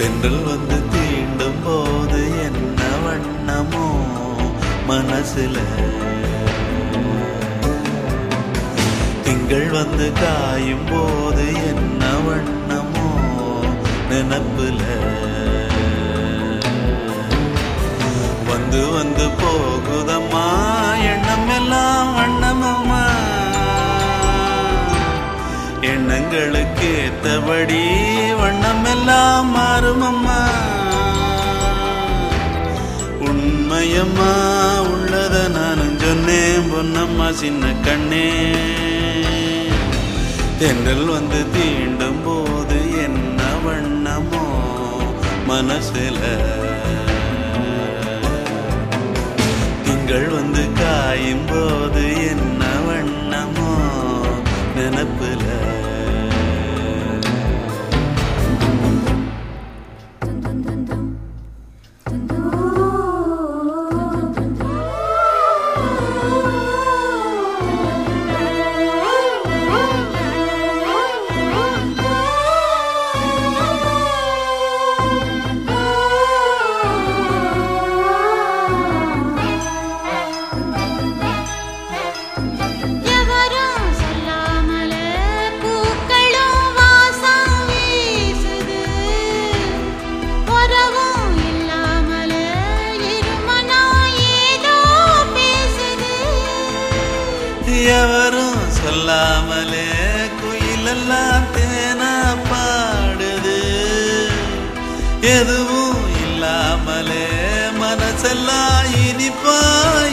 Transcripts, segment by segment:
தென்றல் வந்து தீண்டும் போது என்ன வண்ணமோ மனசுல? திங்கள் வந்து காயும் போது என்ன வண்ணமோ நினப்புல? வந்து வந்து போகுதம்மா எண்ணம் எல்லாம் வண்ணமம்மா. எண்ணங்களுக்கு ஏத்தபடி வண்ணம் எல்லாம் உண்மையம்மா உள்ளத நானும் சொன்னேன். பொன்னம்மா சின்ன கண்ணே. தென்றல் வந்து தீண்டும் போது என்ன வண்ணமோ மனசுல. திங்கள் வந்து காயும் போது என்ன வண்ணமோ நினப்புல. சொல்லாமலே குயிலெல்லாம் தேனா பாடுது. எதுவும் இல்லாமலே மனசெல்லாம் இனிப்பாய்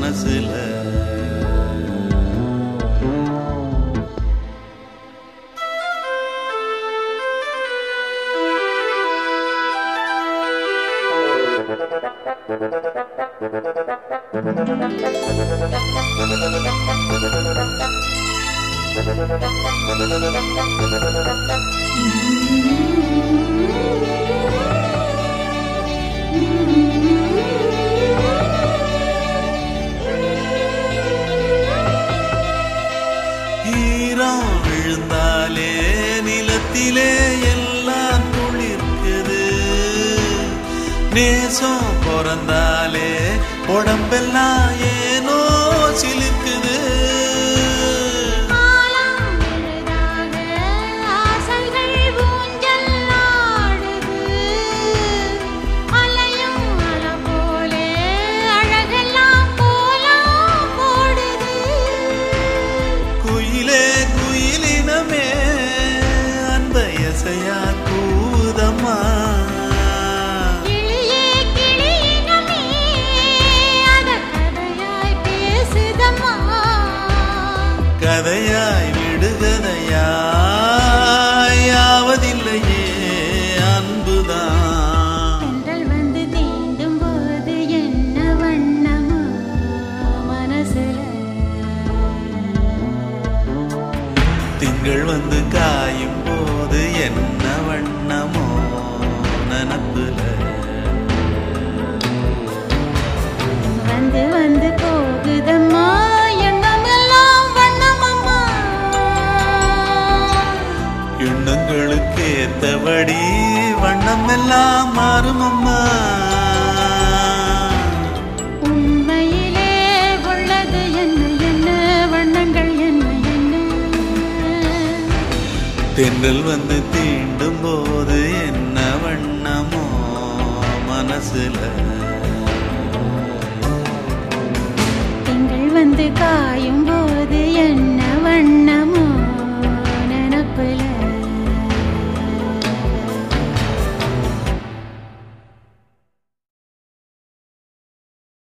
மனசுல. ஈரம் நேசம் பிறந்தாலே உடம்பெல்லாம் ஏனோ சிலிர்க்குது. கதையாய் விடுகதையாய் ஆவதில்லையே அன்புதான். தென்றல் வந்து தீண்டும் போது என்ன வண்ணமோ மனசுல. திங்கள் வந்து காயும் ஏத்தபடி வண்ணம் எல்லாம் என்ன என்ன தென்றல் வந்து தீண்டும் போது என்ன வண்ணமோ மனசுல? திங்கள் வந்து என்ன